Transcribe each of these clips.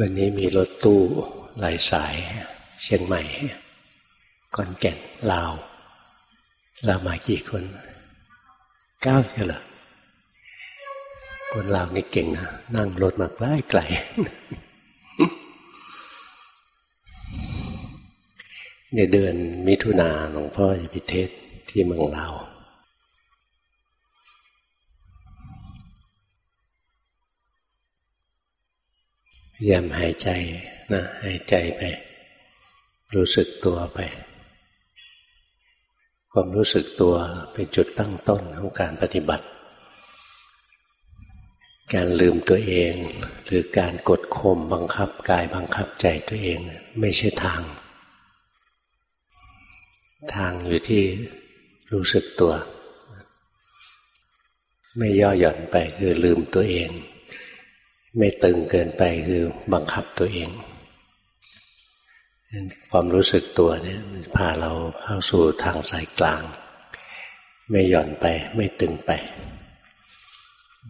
วันนี้มีรถตู้หลายสาย เชียงใหม่กอนแก่นลาวเรามากี่คนเก้าใช่เหรอคนลาวนี่เก่งนะนั่งรถมาใกล้ไกลในเดือนมิถุนาหลวงพ่อจะพิเทศที่เมืองลาว พยายามหายใจนะหายใจไป รู้สึกตัวไป ความรู้สึกตัวเป็นจุดตั้งต้นของการปฏิบัติ การลืมตัวเอง หรือการกดข่มบังคับกายบังคับใจตัวเองไม่ใช่ทาง ทางอยู่ที่รู้สึกตัว ไม่ย่อหย่อนไปคือลืมตัวเอง ไม่ตึงเกินไปคือบังคับตัวเองความรู้สึกตัวเนี่ยพาเราเข้าสู่ทางสายกลาง ไม่หย่อนไปไม่ตึงไป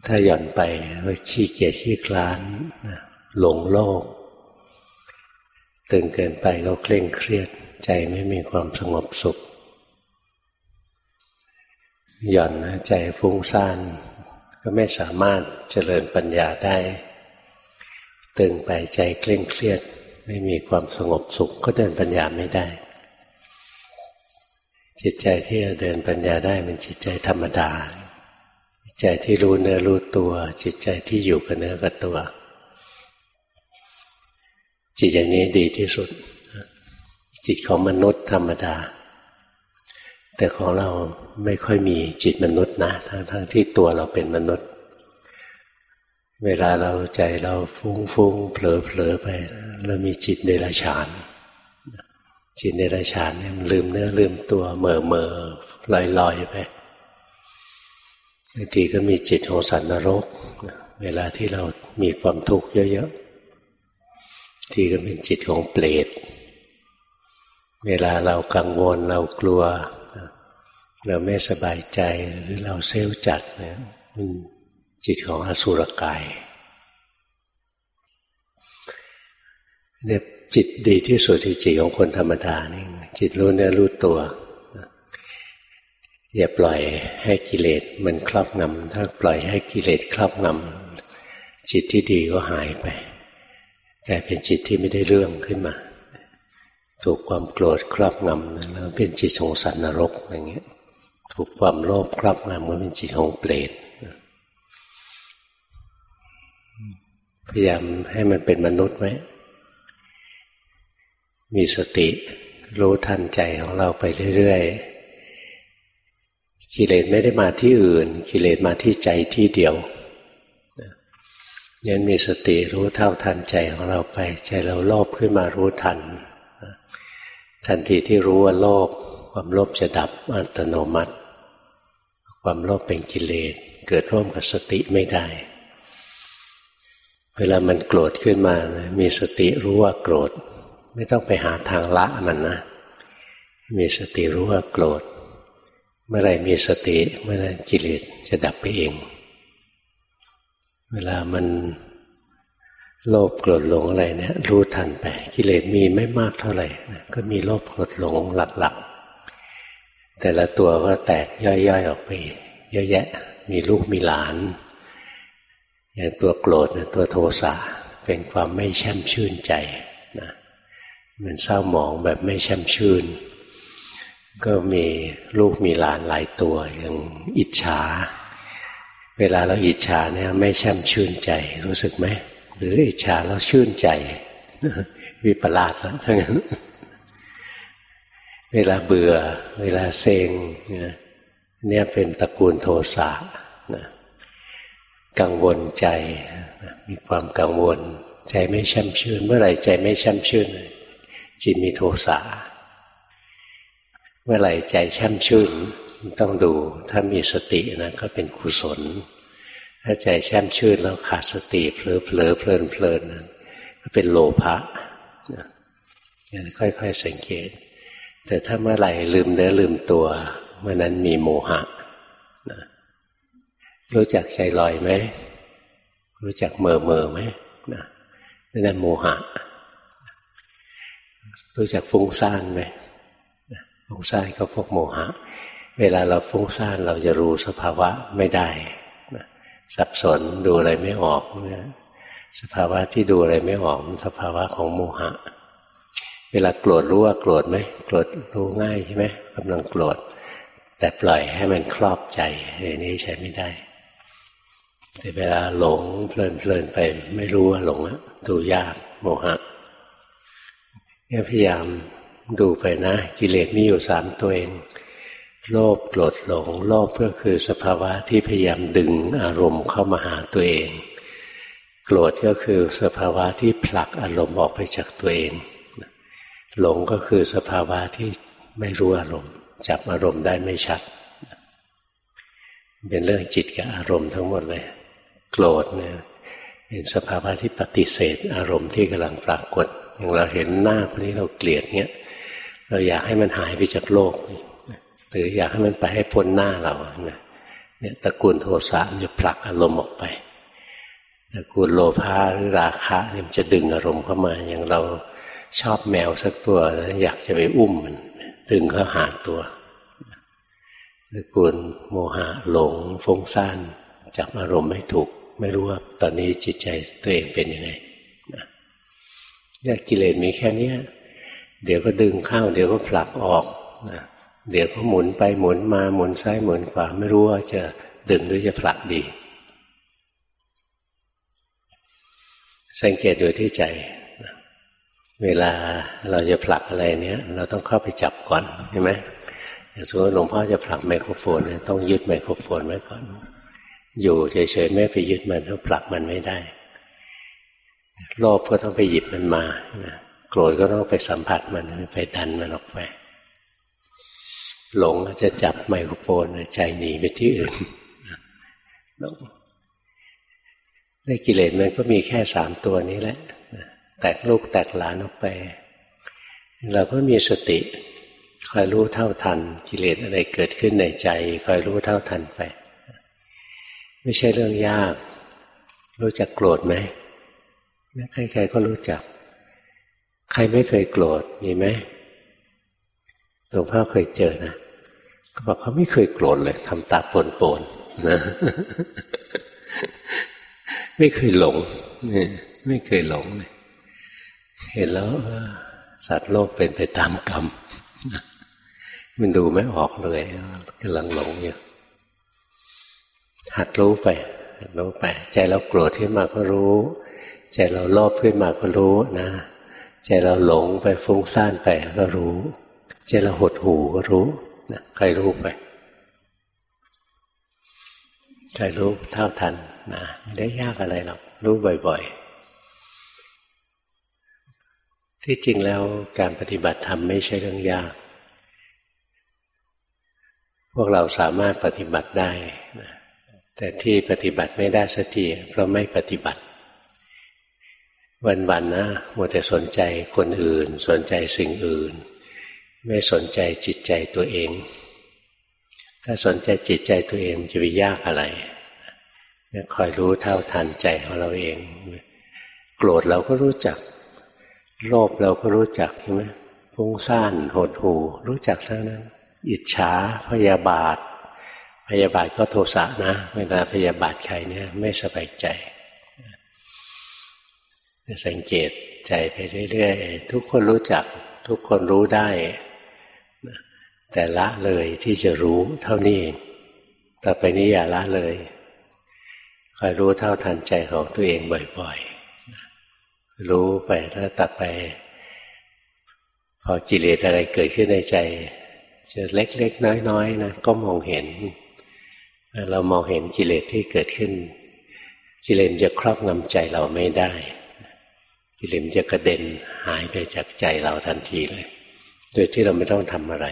ถ้าหย่อนไปก็ขี้เกียจขี้คลานหลงโลก ตึงเกินไปก็เคร่งเครียด ใจไม่มีความสงบสุข หย่อนใจฟุ้งซ่านก็ไม่สามารถเจริญปัญญาได้ ตึงไปใจเคร่งเครียด ไม่มีความสงบสุขก็เดินปัญญาไม่ได้ จิตใจที่จะเดินปัญญาได้มันจิตใจธรรมดา จิตใจที่รู้เนื้อรู้ตัว จิตใจที่อยู่กับเนื้อกับตัว จิตอย่างนี้ดีที่สุด จิตของมนุษย์ธรรมดา แต่ของเราไม่ค่อยมีจิตมนุษย์นะทั้งๆที่ตัวเราเป็นมนุษย์ เวลาเราใจเราฟุ้งฟุ้งเผลอเผลอไป เรามีจิตเดรัจฉาน จิตเดรัจฉานเนี่ยมันลืมเนื้อลืมตัวเมื่อเมื่อลอยลอยไปบางทีก็มีจิตของสัตว์นรก เวลาที่เรามีความทุกข์เยอะๆทีก็เป็นจิตของเปรตเวลาเรากังวลเรากลัว เราไม่สบายใจหรือเราเซลจัดเนี่ย จิตของอสุรกายเนี่ยจิตดีที่สุดที่จิตของคนธรรมดานี่จิตรู้เนื้อรู้ตัว อย่าปล่อยให้กิเลสมันครอบงำถ้าปล่อยให้กิเลสครอบงำจิตที่ดีก็หายไปกลายเป็นจิตที่ไม่ได้เรื่องขึ้นมา ถูกความโกรธครอบงำแล้วเป็นจิตของสัตว์นรกอย่างเงี้ย ถูกความโลภครอบงำก็เป็นจิตของเปรต พยายามให้มันเป็นมนุษย์ไว้ มีสติรู้ทันใจของเราไปเรื่อยๆ กิเลสไม่ได้มาที่อื่น กิเลสมาที่ใจที่เดียวยันมีสติรู้เท่าทันใจของเราไป ใจเราโลภขึ้นมารู้ทัน ทันทีที่รู้ว่าโลภความโลภจะดับอัตโนมัติ ความโลภเป็นกิเลสเกิดร่วมกับสติไม่ได้ เวลามันโกรธขึ้นมามีสติรู้ว่าโกรธ ไม่ต้องไปหาทางละมันนะ มีสติรู้ว่าโกรธ เมื่อไรมีสติเมื่อนั้นกิเลสจะดับไปเอง เวลามันโลภโกรธหลงอะไรเนี่ย รู้ทันไป กิเลสมีไม่มากเท่าไหร่ก็มีโลภโกรธหลงหลักๆ แต่ละตัวก็แตกย่อยๆออกไป เยอะแยะ มีลูกมีหลาน อย่างตัวโกรธนะตัวโทสะเป็นความไม่แช่มชื่นใจนะมันเศร้าหมองแบบไม่แช่มชื่น ก็มีลูกมีหลานหลายตัวอย่างอิจฉา เวลาเราอิจฉาเนี่ยไม่แช่มชื่นใจรู้สึกไหมหรืออิจฉาแล้วชื่นใจ วิปลาสแล้วทั้งนั้นเวลาเบื่อ เวลาเซ็งเนี่ยเป็นตระกูลโทสะนะ กังวลใจ มีความกังวล ใจไม่แช่มชื่น เมื่อไหร่ใจไม่แช่มชื่น จิตมีโทสะเมื่อไหร่ใจแช่มชื่นต้องดูถ้ามีสตินะก็เป็นกุศล ถ้าใจแช่มชื่นแล้วขาดสติเผลอเผลอเพลินเพลินก็เป็นโลภะค่อยๆสังเกต แต่ถ้าเมื่อไหร่ลืมเนื้อลืมตัวเมื่อนั้นมีโมหะนะ รู้จักใจลอยไหม รู้จักเมอเมอไหมนะนั่นโมหะ รู้จักฟุ้งซ่านไหมฟุ้งซ่านก็พวกโมหะ เวลาเราฟุ้งซ่านเราจะรู้สภาวะไม่ได้สับสนดูอะไรไม่ออกสภาวะที่ดูอะไรไม่ออกมันสภาวะของโมหะ เวลาโกรธรู้ว่าโกรธไหมโกรธรู้ง่ายใช่ไหมกำลังโกรธแต่ปล่อยให้มันครอบใจอย่างนี้ใช้ไม่ได้ แต่เวลาหลงเพลินเพลินไป ไม่รู้ว่าหลงอะดูยากโมหะเนี่ยพยายามดูไปนะ กิเลสมีอยู่สามตัวเอง โลภโกรธหลง โลภก็คือสภาวะที่พยายามดึงอารมณ์เข้ามาหาตัวเอง โกรธก็คือสภาวะที่ผลักอารมณ์ออกไปจากตัวเอง หลงก็คือสภาวะที่ไม่รู้อารมณ์ จับอารมณ์ได้ไม่ชัด เป็นเรื่องจิตกับอารมณ์ทั้งหมดเลย โกรธเนี่ยเป็นสภาวะที่ปฏิเสธ อารมณ์ที่กำลังปรากฏอย่างเราเห็นหน้าคนนี้เราเกลียดเนี้ยเราอยากให้มันหายไปจากโลก หรืออยากให้มันไปให้พ้นหน้าเราเนี่ยตระกูลโทสะมันจะผลักอารมณ์ออกไปตระกูลโลภะหรือราคะเนี่ยมันจะดึงอารมณ์เข้ามา อย่างเราชอบแมวสักตัวแล้วอยากจะไปอุ้มมันดึงเข้าหาตัวตระกูลโมหะหลงฟุ้งซ่านจับอารมณ์ไม่ถูก ไม่รู้ว่าตอนนี้จิตใจตัวเองเป็นยังไงเนี่ยกิเลสมีแค่นี้เดี๋ยวก็ดึงเข้า เดี๋ยวก็ผลักออกนะเดี๋ยวก็หมุนไปหมุนมาหมุนซ้ายหมุนขวาไม่รู้ว่าจะดึงหรือจะผลักดี สังเกตดูที่ใจ เวลาเราจะผลักอะไรเนี้ยเราต้องเข้าไปจับก่อนใช่ไหมอย่างสมมติหลวงพ่อจะผลักไมโครโฟนต้องยึดไมโครโฟนไว้ก่อน อยู่เฉยๆไม่ไปยึดมันก็ผลักมันไม่ได้ โลภก็ต้องไปหยิบมันมาโกรธก็ต้องไปสัมผัสมันไปดันมันออกไปหลงจะจับไมโครโฟนใจหนีไปที่อื่นในกิเลสมันก็มีแค่สามตัวนี้แหละแตกลูกแตกหลานออกไป เราก็มีสติ คอยรู้เท่าทัน กิเลสอะไรเกิดขึ้นในใจ คอยรู้เท่าทันไป ไม่ใช่เรื่องยาก รู้จักโกรธไหมใครๆก็รู้จัก ใครไม่เคยโกรธมีไหมหลวงพ่อเคยเจอนะเขาบอกเขาไม่เคยโกรธเลยทำตาปนปนนะไม่เคยหลงไม่เคยหลงเลยเห็นแล้วสัตว์โลกเป็นไปตามกรรมมันดูไม่ออกเลยกำลังหลงอยู่ หัดรู้ไปหัดรู้ไป ใจเราโกรธขึ้นมาก็รู้ ใจเราโลภขึ้นมาก็รู้นะ ใจเราหลงไปฟุ้งซ่านไปก็รู้ ใจเราหดหูก็รู้นะใครรู้ไปใครรู้เท่าทันนะไม่ได้ยากอะไรหรอกรู้บ่อย ๆที่จริงแล้วการปฏิบัติธรรมไม่ใช่เรื่องยาก พวกเราสามารถปฏิบัติได้นะ แต่ที่ปฏิบัติไม่ได้สักทีเพราะไม่ปฏิบัติ วันๆนนะมัวแต่สนใจคนอื่น สนใจสิ่งอื่น ไม่สนใจจิตใจตัวเอง ถ้าสนใจจิตใจตัวเองจะไปยากอะไรคอยรู้เท่าทันใจของเราเอง โกรธเราก็รู้จัก โลภเราก็รู้จักใช่ไหมฟุ้งซ่านหดหูรู้จักทั้งนั้น อิจฉาพยาบาท พยาบาทก็โทสะนะเวลาพยาบาทใครเนี่ยไม่สบายใจ สังเกตใจไปเรื่อยๆ ทุกคนรู้จัก ทุกคนรู้ได้ แต่ละเลยที่จะรู้เท่านี้เองต่อไปนี้อย่าละเลยคอยรู้เท่าทันใจของตัวเองบ่อยๆ รู้ไปแล้วต่อไป พอจิเลสอะไรเกิดขึ้นในใจ จะเล็กๆ น้อยๆนะก็มองเห็น เรามองเห็นกิเลสที่เกิดขึ้น กิเลสจะครอบงำใจเราไม่ได้ กิเลสจะกระเด็นหายไปจากใจเราทันทีเลย โดยที่เราไม่ต้องทำอะไร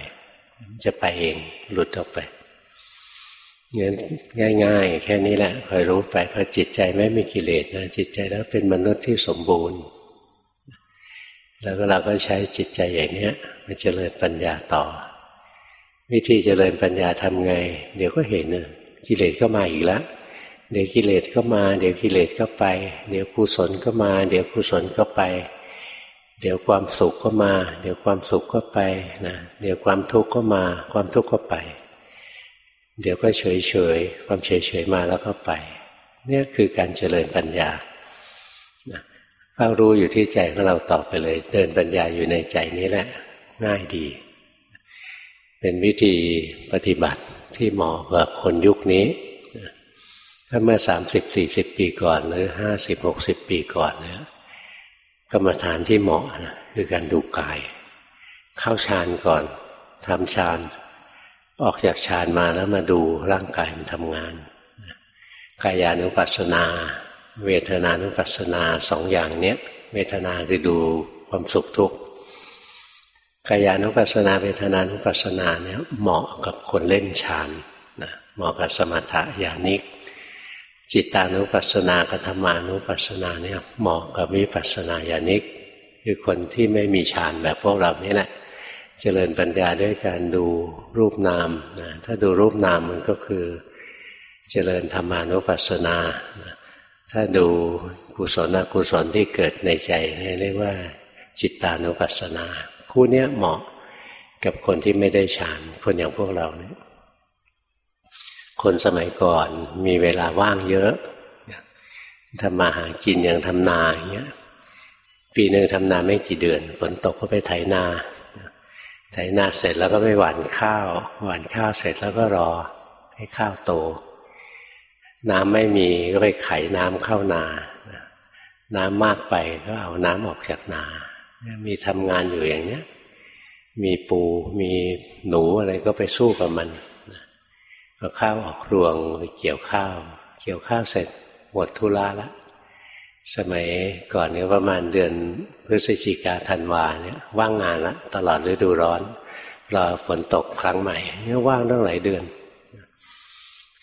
จะไปเองหลุดออกไปเงี้ยง่าย ๆ แค่นี้แหละคอยรู้ไปพอจิตใจไม่มีกิเลสนะจิตใจแล้วเป็นมนุษย์ที่สมบูรณ์ แล้วก็เราก็ใช้จิตใจอย่างนี้มันจเจริญปัญญาต่อ วิธีเจริญปัญญาทำไง เดี๋ยวก็เห็นนะ กิเลสก็มาอีกแล้วเดี๋ยวกิเลสก็มา เดี๋ยวกิเลสก็ไป เดี๋ยวกุศลก็มา เดี๋ยวกุศลก็ไป เดี๋ยวความสุขก็มา เดี๋ยวความสุขก็ไปนะเดี๋ยวความทุกข์ก็มา ความทุกข์ก็ไป เดี๋ยวก็เฉยเฉยความเฉยเฉยมาแล้วก็ไป เนี่ยคือการเจริญปัญญาเฝ้ารู้อยู่ที่ใจของเราต่อไปเลย เดินปัญญาอยู่ในใจนี้แหละ ง่ายดี เป็นวิธีปฏิบัติ ที่เหมาะกับคนยุคนี้ถ้าเมื่อสามสิบสี่สิบปีก่อน หรือห้าสิบหกสิบปีก่อนเนี่ยกรรมฐานที่เหมาะนะคือการดูกาย เข้าฌานก่อนทำฌานออกจากฌานมาแล้วมาดูร่างกายมันทำงานกายานุปัสสนา เวทนานุปัสสนาสองอย่างเนี้ย เวทนาคือดูความสุขทุกข์ กายานุปัสสนาเวทนานุปัสสนาเนี่ยเหมาะกับคนเล่นฌานนะเหมาะกับสมถะญาณิก จิตานุปัสสนากธรรมานุปัสสนาเนี่ยเหมาะกับวิปัสสนาญาณิก คือคนที่ไม่มีฌานแบบพวกเรานี่แหละเจริญปัญญาด้วยการดูรูปนามนะถ้าดูรูปนามมันก็คือ เจริญธรรมานุปัสสนาถ้าดูกุศลอกุศลที่เกิดในใจเรียกว่าจิตตานุปัสสนา คู่นี้เหมาะกับคนที่ไม่ได้ฌาน คนอย่างพวกเราเนี่ยคนสมัยก่อนมีเวลาว่างเยอะทำมาหากินอย่างทำนาอย่างเงี้ยปีหนึ่งทำนาไม่กี่เดือน ฝนตกก็ไปไถนาไถนาเสร็จแล้วก็ไปหว่านข้าว หว่านข้าวเสร็จแล้วก็รอให้ข้าวโต น้ำไม่มีก็ไปไขน้ำเข้านา น้ำมากไปก็เอาน้ำออกจากนา มีทำงานอยู่อย่างเนี้ย มีปูมีหนูอะไรก็ไปสู้กับมันพอข้าวออกรวงไปเกี่ยวข้าว เกี่ยวข้าวเสร็จหมดธุระละ สมัยก่อนเนี่ยประมาณเดือนพฤศจิกาธันวาเนี่ยว่างงานละตลอดฤดูร้อนรอฝนตกครั้งใหม่เนี่ยว่างตั้งหลายเดือน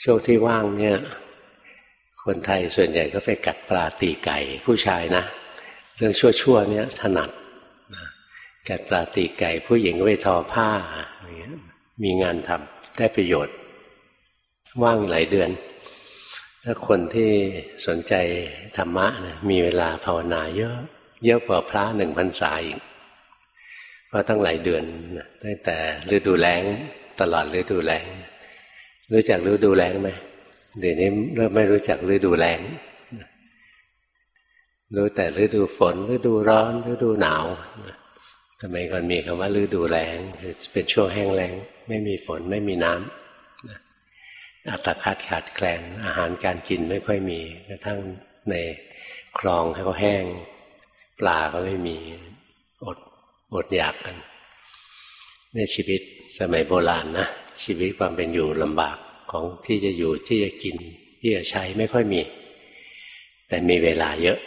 ช่วงที่ว่างเนี่ย คนไทยส่วนใหญ่ก็ไปกัดปลาตีไก่ผู้ชายนะ เรื่องชั่วๆเนี่ยถนัด กัดปลาตีไก่ผู้หญิงก็ไปทอผ้าอะไรเงี้ยมีงานทำได้ประโยชน์ ว่างหลายเดือน ถ้าคนที่สนใจธรรมะนะมีเวลาภาวนาเยอะ เยอะกว่าพระหนึ่งพรรษาอีกเพราะตั้งหลายเดือนตั้งแต่ฤดูแล้งตลอดฤดูแล้งรู้จักฤดูแล้งไหมเดี๋ยวนี้เริ่มไม่รู้จักฤดูแล้งรู้แต่ฤดูฝนฤดูร้อนฤดูหนาวทำ ไมก่อนมีคำว่าฤดูแล้งเป็นช่วงแห้งแล้ง ไม่มีฝนไม่มีน้ำอัตคัดขาดแคลนอาหารการกินไม่ค่อยมีกระทั่งในคลองให้เขาแห้ง ปลาก็ไม่มีอดอดอยากกันในชีวิตสมัยโบราณนะชีวิตความเป็นอยู่ลำบากของที่จะอยู่ที่จะกินที่จะใช้ไม่ค่อยมี แต่มีเวลาเยอะ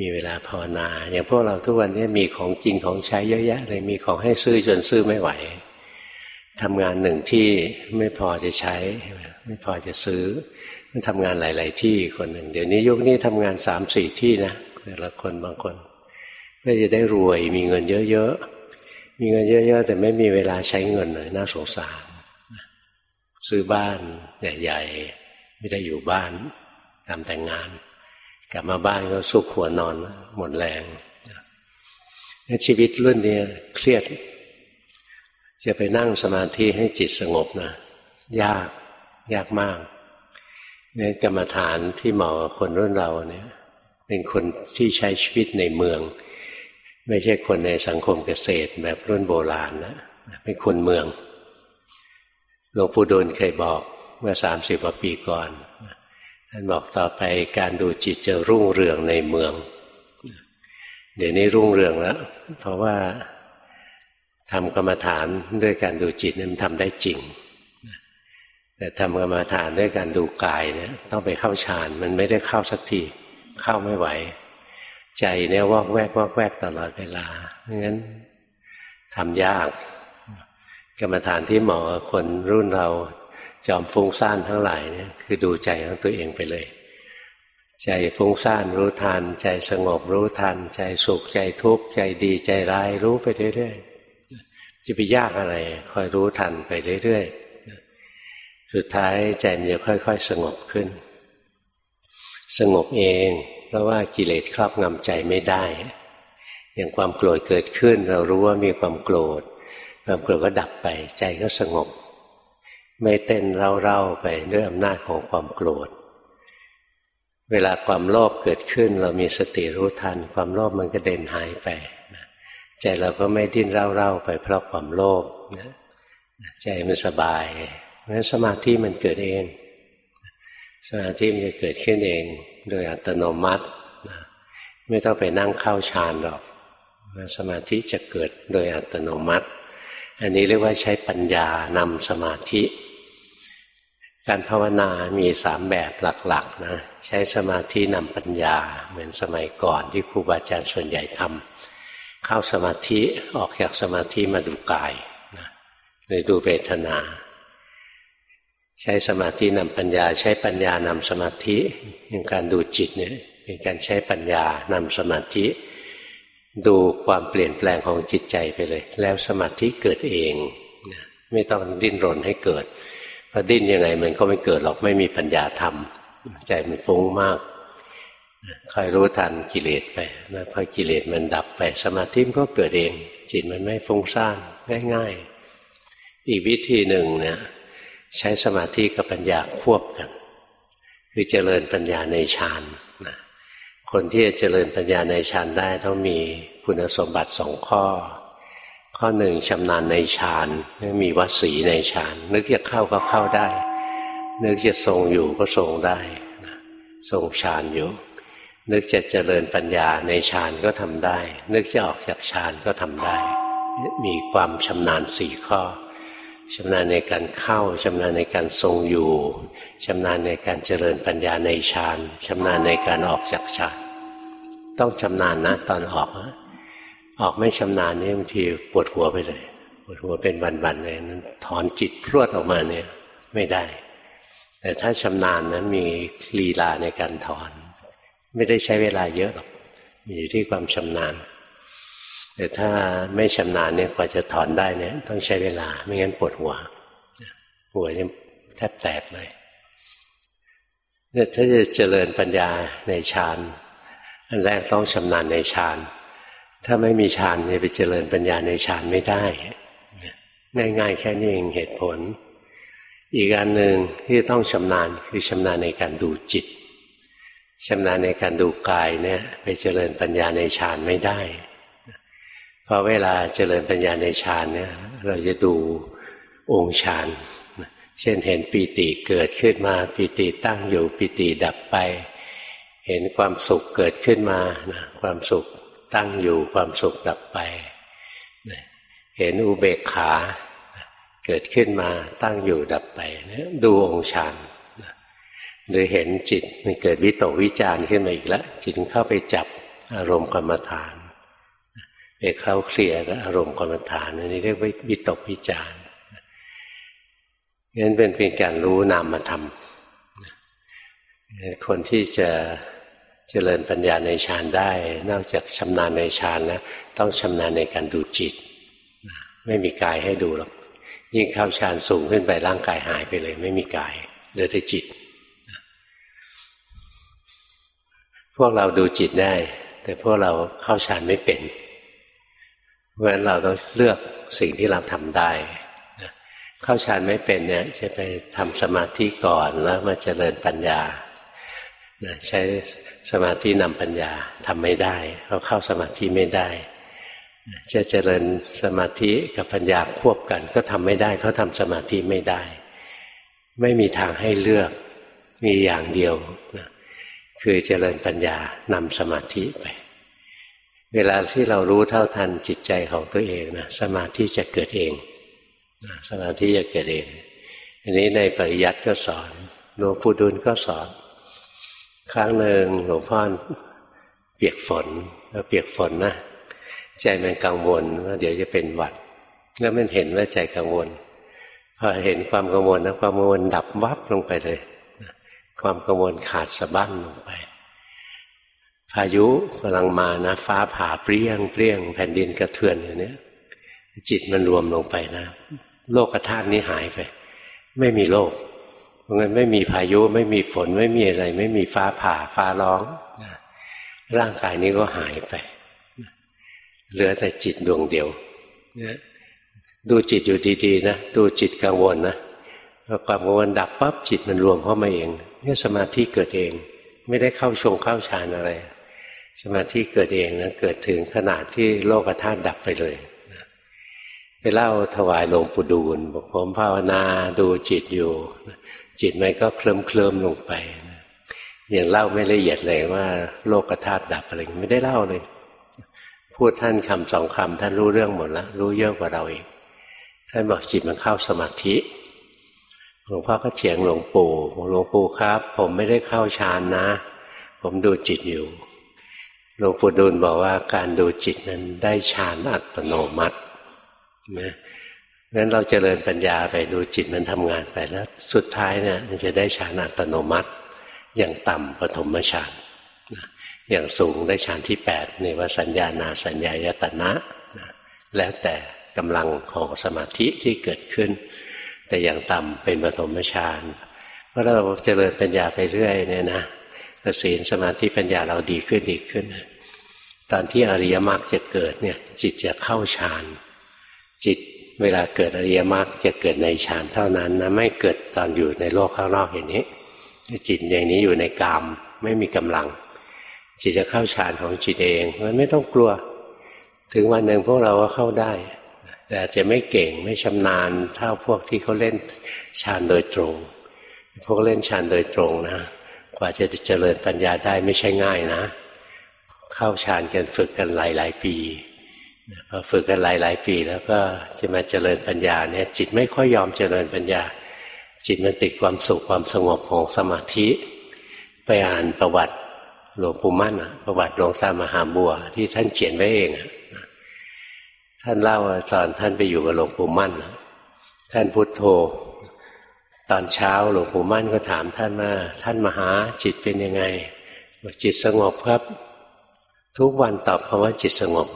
มีเวลาภาวนา อย่างพวกเราทุกวันนี้มีของจริงของใช้เยอะแยะเลยมีของให้ซื้อจนซื้อไม่ไหวทำงานหนึ่งที่ไม่พอจะใช้ ไม่พอจะซื้อมันทำงานหลาย ๆ ที่คนหนึ่ง เดี๋ยวนี้ยุคนี้ทำงานสามสี่ที่นะแต่ละคนบางคนเพื่อจะได้รวยมีเงินเยอะ ๆ มีเงินเยอะ ๆ แต่ไม่มีเวลาใช้เงินเลยน่าสงสารซื้อบ้านใหญ่ๆไม่ได้อยู่บ้านทำแต่งงาน กลับมาบ้านก็สุขหัวนอน หมดแรงชีวิตรุ่นนี้เครียด จะไปนั่งสมาธิให้จิตสงบนะยากยากมากเนี่ยกรรมฐานที่เหมาะกับคนรุ่นเราเนี่ย เป็นคนที่ใช้ชีวิตในเมือง ไม่ใช่คนในสังคมเกษตรแบบรุ่นโบราณนะเป็นคนเมืองหลวงปู่ดูลเคยบอกเมื่อสามสิบกว่าปีก่อน ท่านบอกต่อไปการดูจิตจะรุ่งเรืองในเมือง เดี๋ยวนี้รุ่งเรืองแล้ว เพราะว่าทำกรรมฐานด้วยการดูจิตนั้นทำได้จริง แต่ทำกรรมฐานด้วยการดูกายเนี่ยต้องไปเข้าฌานมันไม่ได้เข้าสักทีเข้าไม่ไหว ใจเนี่ยวอกแวกวอกแวกตลอดเวลาเพราะงั้นทำยาก กรรมฐานที่เหมาะคนรุ่นเรา จอมฟุ้งซ่านทั้งหลายเนี่ยคือดูใจของตัวเองไปเลย ใจฟุ้งซ่านรู้ทัน ใจสงบรู้ทัน ใจสุขใจทุกข์ใจดีใจร้ายรู้ไปเรื่อยๆจะไปยากอะไรคอยรู้ทันไปเรื่อยๆสุดท้ายใจมันจะค่อย ๆ สงบขึ้น สงบเอง เพราะว่ากิเลสครอบงำใจไม่ได้ อย่างความโกรธเกิดขึ้น เรารู้ว่ามีความโกรธความโกรธก็ดับไป ใจก็สงบ ไม่เต้นเร่าๆไปด้วยอำนาจของความโกรธ เวลาความโลภเกิดขึ้น เรามีสติรู้ทัน ความโลภมันก็เด่นหายไปใจเราก็ไม่ดิ้นเร่าๆไปเพราะความโลภใจมันสบายเพราะฉะนั้นสมาธิมันเกิดเอง สมาธิมันจะเกิดขึ้นเองโดยอัตโนมัติไม่ต้องไปนั่งเข้าฌานหรอกสมาธิจะเกิดโดยอัตโนมัติ อันนี้เรียกว่าใช้ปัญญานำสมาธิ การภาวนามีสามแบบหลักๆนะใช้สมาธินำปัญญา เหมือนสมัยก่อนที่ครูบาอาจารย์ส่วนใหญ่ทำเข้าสมาธิออกจากสมาธิมาดูกายนะหรือดูเวทนา ใช้สมาธินำปัญญา ใช้ปัญญานำสมาธิอย่างการดูจิตเนี่ยเป็นการใช้ปัญญานำสมาธิ ดูความเปลี่ยนแปลงของจิตใจไปเลย แล้วสมาธิเกิดเอง ไม่ต้องดิ้นรนให้เกิด พราะดิ้นยังไงมันก็ไม่เกิดหรอกไม่มีปัญญาทำใจมันฟุ้งมากคอยรู้ทันกิเลสไปแล้วพอกิเลสมันดับไปสมาธิมันก็เกิดเอง จิตมันไม่ฟุ้งซ่านง่าย ๆ อีกวิธีหนึ่งเนี่ยใช้สมาธิกับปัญญาควบกัน คือเจริญปัญญาในฌานนะคนที่จะเจริญปัญญาในฌานได้ต้องมีคุณสมบัติสองข้อ ข้อหนึ่งชำนาญในฌานมีวสีในฌานนึกจะเข้าก็เข้าได้ นึกจะทรงอยู่ก็ทรงได้ทรงฌานอยู่ นึกจะเจริญปัญญาในฌานก็ทำได้ นึกจะออกจากฌานก็ทำได้ มีความชำนาญสี่ข้อชำนาญในการเข้าชำนาญในการทรงอยู่ชำนาญในการเจริญปัญญาในฌานชำนาญในการออกจากฌานต้องชำนาญนะตอนออก ออกไม่ชำนาญนี่บางทีปวดหัวไปเลยปวดหัวเป็นวันๆเลยนั้นถอนจิตพรวดออกมาเนี่ยไม่ได้ แต่ถ้าชำนาญนั้นมีลีลาในการถอน ไม่ได้ใช้เวลาเยอะหรอกมีอยู่ที่ความชำนาญ แต่ถ้าไม่ชำนาญเนี่ยกว่าจะถอนได้เนี่ยต้องใช้เวลาไม่งั้นปวดหัวหัวจะแทบแตกเลยเนี่ยถ้าจะเจริญปัญญาในฌานอันแรกต้องชำนาญในฌาน ถ้าไม่มีฌานจะไปเจริญปัญญาในฌานไม่ได้ ง่าย ๆ แค่นี้เองเหตุผล อีกอันหนึ่งที่ต้องชำนาญคือชำนาญในการดูจิตชำนาญในการดูกายเนี่ยไปเจริญปัญญาในฌานไม่ได้พอเวลาเจริญปัญญาในฌานเนี่ยเราจะดูองค์ฌานเช่นเห็นปีติเกิดขึ้นมาปีติตั้งอยู่ปีติดับไป เห็นความสุขเกิดขึ้นมานะความสุข ตั้งอยู่ความสุขดับไป เห็นอุเบกขา เกิดขึ้นมาตั้งอยู่ดับไป ดูองค์ฌานหรือเห็นจิตมันเกิดวิตกวิจารขึ้นมาอีกแล้วจิตเข้าไปจับอารมณ์กรรมฐานไปเคล้าเคลียกับอารมณ์กรรมฐานอันนี้เรียกว่าวิตกวิจารงั้นเป็นเพียงการรู้นามธรรมคนที่จะ เจริญปัญญาในฌานได้ นอกจากชำนาญในฌานแล้วต้องชำนาญในการดูจิต ไม่มีกายให้ดูหรอกยิ่งเข้าฌานสูงขึ้นไปร่างกายหายไปเลย ไม่มีกายเหลือแต่จิต พวกเราดูจิตได้ แต่พวกเราเข้าฌานไม่เป็น เพราะฉะนั้นเราต้องเลือกสิ่งที่เราทำได้เข้าฌานไม่เป็นเนี่ยจะไปทำสมาธิก่อนแล้วมาเจริญปัญญาใช้ สมาธินำปัญญาทำไม่ได้เราเข้าสมาธิไม่ได้จะเจริญสมาธิกับปัญญาควบกัน ก็ทำไม่ได้เขาทำสมาธิไม่ได้ ไม่มีทางให้เลือกมีอย่างเดียวนะคือเจริญปัญญานำสมาธิไป เวลาที่เรารู้เท่าทันจิตใจของตัวเองนะสมาธิจะเกิดเองสมาธิจะเกิดเองอันนี้ในปริยัติก็สอนหลวงปู่ดุลก็สอน ครั้งหนึ่งหลวงพ่อเปียกฝนแล้วเปียกฝนนะใจมันกังวลว่าเดี๋ยวจะเป็นหวัด แล้วมันเห็นว่าใจกังวลพอเห็นความกังวลนะความกังวลดับวับลงไปเลย ความกังวลขาดสะบั้นลงไป พายุกำลังมานะฟ้าผ่าเปรี้ยงเปรี้ยงแผ่นดินกระเทือนอย่างนี้จิตมันรวมลงไปนะ โลกธาตุนี้หายไป ไม่มีโลก เพราะงั้นไม่มีพายุไม่มีฝนไม่มีอะไร ไม่มีฟ้าผ่าฟ้าร้องร่างกายนี้ก็หายไปเหลือแต่จิตดวงเดียวดูจิตอยู่ดีๆนะดูจิตกังวลนะพอความกังวลดับปั๊บจิตมันรวมเข้ามาเองเนี่ยสมาธิเกิดเอง ไม่ได้เข้าชงเข้าฌานอะไร สมาธิเกิดเองนะเกิดถึงขนาดที่โลกธาตุดับไปเลยไปเล่าถวายหลวงปู่ดูลบอกผมภาวนาดูจิตอยู่ จิตมันก็เคลิ้มเคลิมลงไปอย่างเล่าไม่ละเอียดเลยว่า โลกธาตุดับอะไรไม่ได้เล่าเลย พูดท่านคำสองคำท่านรู้เรื่องหมดแล้วรู้เยอะกว่าเราเองท่านบอกจิตมันเข้าสมาธิหลวงพ่อก็เถียงหลวงปู่หลวงปู่ครับ ผมไม่ได้เข้าฌานนะ ผมดูจิตอยู่หลวงปู่ดูลบอกว่าการดูจิตนั้นได้ฌานอัตโนมัตินะ งั้นเราเจริญปัญญาไปดูจิตมันทำงานไปแล้ว สุดท้ายเนี่ยมันจะได้ฌานอัตโนมัติ อย่างต่ำปฐมฌานอย่างสูงได้ฌานที่แปดในวสัญญานาสัญญายตนะแล้วแต่กำลังของสมาธิที่เกิดขึ้น แต่อย่างต่ำเป็นปฐมฌานเพราะเราเจริญปัญญาไปเรื่อยเนี่ยนะศีลสมาธิปัญญาเราดีขึ้นดีขึ้น ตอนที่อริยมรรคจะเกิดเนี่ยจิตจะเข้าฌานจิต เวลาเกิดอริยมรรคจะเกิดในฌานเท่านั้นนะไม่เกิดตอนอยู่ในโลกข้างนอกอย่างนี้จิตอย่างนี้อยู่ในกามไม่มีกำลัง จิตจะเข้าฌานของจิตเองมันไม่ต้องกลัว ถึงวันหนึ่งพวกเราก็เข้าได้ แต่จะไม่เก่งไม่ชำนาญเท่าพวกที่เขาเล่นฌานโดยตรง พวกเล่นฌานโดยตรงนะกว่าจะเจริญปัญญาได้ไม่ใช่ง่ายนะ เข้าฌานกันฝึกกันหลาย ๆ ปี พอฝึกกันหลาย ๆ ปีแล้วก็จะมาเจริญปัญญาเนี่ย จิตไม่ค่อยยอมเจริญปัญญา จิตมันติดความสุขความสงบของสมาธิ ไปอ่านประวัติหลวงปู่มั่นประวัติหลวงตามหาบัว ที่ท่านเขียนไว้เองท่านเล่าตอนท่านไปอยู่กับหลวงปู่มั่นท่านพุทโธ ตอนเช้าหลวงปู่มั่นก็ถามท่านว่าท่านมหาจิตเป็นยังไงจิตสงบครับ ทุกวันตอบคำว่าจิตสงบ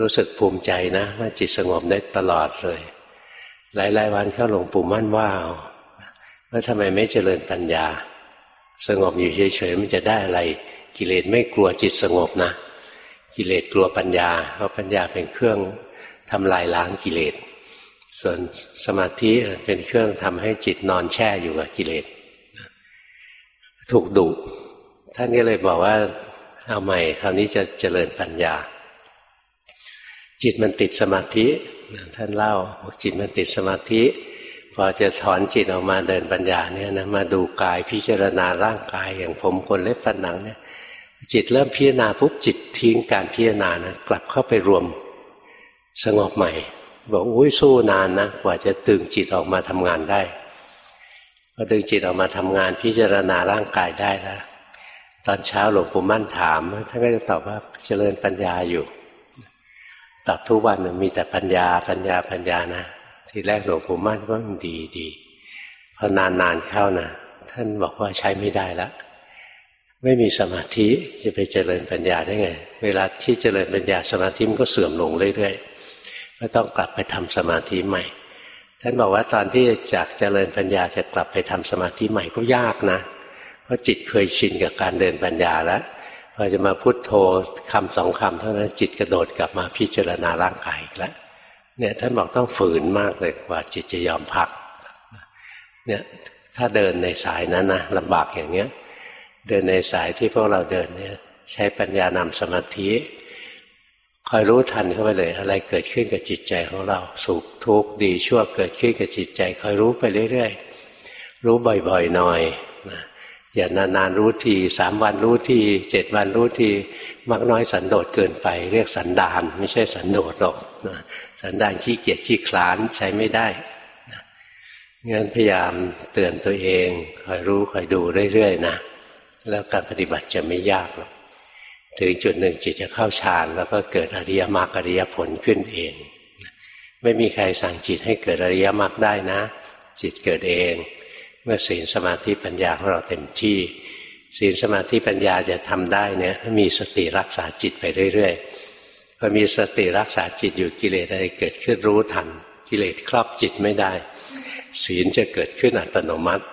รู้สึกภูมิใจนะว่าจิตสงบได้ตลอดเลย หลายๆวันเข้าหลวงปู่มั่นว่าว่าทำไมไม่เจริญปัญญา สงบอยู่เฉยๆมันจะได้อะไร กิเลสไม่กลัวจิตสงบนะ กิเลสกลัวปัญญา เพราะปัญญาเป็นเครื่องทำลายล้างกิเลสส่วนสมาธิเป็นเครื่องทำให้จิตนอนแช่อยู่กับกิเลสถูกดุท่านก็เลยบอกว่าเอาใหม่คราวนี้จะเจริญปัญญา จิตมันติดสมาธิท่านเล่าจิตมันติดสมาธิ พอจะถอนจิตออกมาเดินปัญญาเนี่ยนะมาดูกายพิจารณาร่างกายอย่างผมคนเล็บฟันหนังเนี่ยจิตเริ่มพิจารณาปุ๊บจิตทิ้งการพิจารณานะกลับเข้าไปรวมสงบใหม่ บอกอุ้ยสู้นานนะกว่าจะตึงจิตออกมาทำงานได้พอดึงจิตออกมาทำงานพิจารณาร่างกายได้แล้วตอนเช้าหลวงปู่มั่นถามท่านก็จะตอบว่าเจริญปัญญาอยู่ ตอบทุกวันมีแต่ปัญญาปัญญาปัญญานะ ทีแรกหลวงปู่มั่นก็ดีดีพอนานนานเข้านะท่านบอกว่าใช้ไม่ได้แล้วไม่มีสมาธิจะไปเจริญปัญญาได้ไง เวลาที่เจริญปัญญาสมาธิมันก็เสื่อมลงเรื่อยๆก็ต้องกลับไปทำสมาธิใหม่ ท่านบอกว่าตอนที่จากเจริญปัญญาจะกลับไปทำสมาธิใหม่ก็ยากนะ เพราะจิตเคยชินกับการเดินปัญญาแล้ว พอจะมาพุโทโธคำสองคำเท่านั้นจิตกระโดดกลับมาพิจารณาร่างกายอีกแล้วเนี่ยท่านบอกต้องฝืนมากเลยกว่าจิตจะยอมพักเนี่ยถ้าเดินในสายนั้นนะลำบากอย่างเนี้ยเดินในสายที่พวกเราเดินเนี่ยใช้ปัญญานำสมาธิ คอยรู้ทันเข้าไปเลย อะไรเกิดขึ้นกับจิตใจของเรา สุขทุกข์ดีชั่วเกิดขึ้นกับจิตใจ คอยรู้ไปเรื่อยๆ รู้บ่อยๆหน่อย อย่านานๆรู้ทีสามวันรู้ทีเจ็ดวันรู้ทีมักน้อยสันโดษเกินไป เรียกสันดาน ไม่ใช่สันโดษหรอกสันดานขี้เกียจขี้คลานใช้ไม่ได้งั้นพยายามเตือนตัวเองคอยรู้คอยดูเรื่อยๆนะแล้วการปฏิบัติจะไม่ยากหรอกถึงจุดหนึ่งจิตจะเข้าฌานแล้วก็เกิดอริยมรรคอริยผลขึ้นเอง ไม่มีใครสั่งจิตให้เกิดอริยมรรคได้นะ จิตเกิดเอง มื่อศีลสมาธิปัญญาของเราเต็มที่ศีลสมาธิปัญญาจะทำได้เนี่ยมีสติรักษาจิตไปเรื่อยๆพอมีสติรักษาจิตอยู่กิเลสอะไรเกิดขึ้นรู้ทัน กิเลสครอบจิตไม่ได้ ศีลจะเกิดขึ้นอัตโนมัติ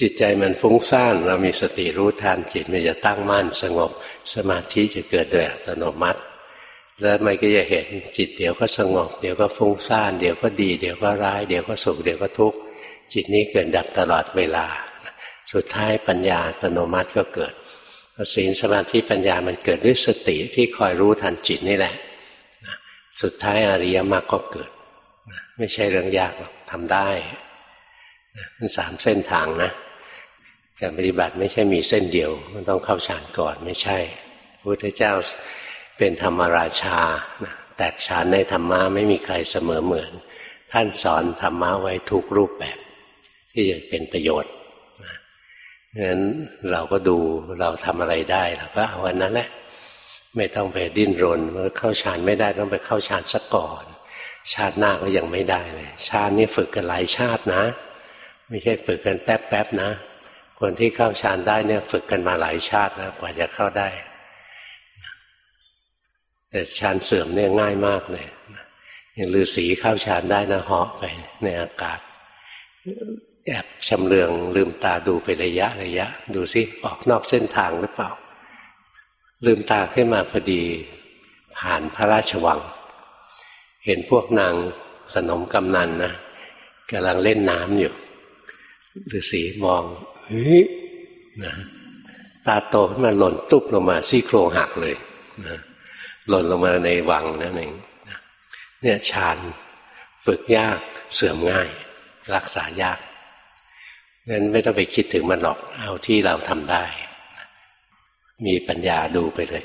จิตใจมันฟุ้งซ่านเรามีสติรู้ทันจิตมันจะตั้งมั่นสงบ สมาธิจะเกิดโดยอัตโนมัติ แล้วมันก็จะเห็นจิตเดี๋ยวก็สงบ เดี๋ยวก็ฟุ้งซ่าน เดี๋ยวก็ดี เดี๋ยวก็ร้าย เดี๋ยวก็สุขเดี๋ยวก็ทุกข์ จิตนี้เกิดดับตลอดเวลา สุดท้ายปัญญาอัตโนมัติก็เกิดศีลสมาธิปัญญามันเกิดด้วยสติที่คอยรู้ทันจิตนี่แหละ สุดท้ายอริยมรรคก็เกิด ไม่ใช่เรื่องยากหรอกทำได้มันสามเส้นทางนะการปฏิบัติไม่ใช่มีเส้นเดียว มันต้องเข้าฌานก่อนไม่ใช่พระพุทธเจ้าเป็นธรรมราชาแตกฌานในธรรมะไม่มีใครเสมอเหมือน ท่านสอนธรรมะไว้ทุกรูปแบบ ที่จะเป็นประโยชน์งั้นเราก็ดูเราทำอะไรได้เราก็เอาวันนั้นแหละ ไม่ต้องไปดิ้นรนเมื่อเข้าฌานไม่ได้ต้องไปเข้าฌานสักก่อน ชาติหน้าก็ยังไม่ได้เลยชาตินี้ฝึกกันหลายชาตินะ ไม่ใช่ฝึกกันแป๊บๆนะ คนที่เข้าฌานได้เนี่ยฝึกกันมาหลายชาตินะกว่าจะเข้าได้ แต่ฌานเสื่อมเนี่ยง่ายมากเลยอย่างฤาษีเข้าฌานได้นะเหาะไปในอากาศ แอบชำเลืองลืมตาดูไประยะระยะ ดูซิออกนอกเส้นทางหรือเปล่า ลืมตาขึ้นมาพอดี ผ่านพระราชวัง เห็นพวกนางขนมกำนันนะกำลังเล่นน้ำอยู่ฤาษีมองเฮ้ยนะตาโตขึ้นมาหล่นตุ๊บลงมาซี่โครงหักเลยนะหล่นลงมาในวังนั่นเองเนี่ยฌานฝึกยากเสื่อมง่าย รักษายาก งั้นไม่ต้องไปคิดถึงมันหรอก เอาที่เราทำได้ มีปัญญาดูไปเลย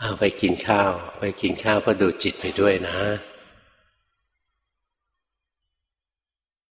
เอาไปกินข้าว ไปกินข้าวก็ดูจิตไปด้วยนะ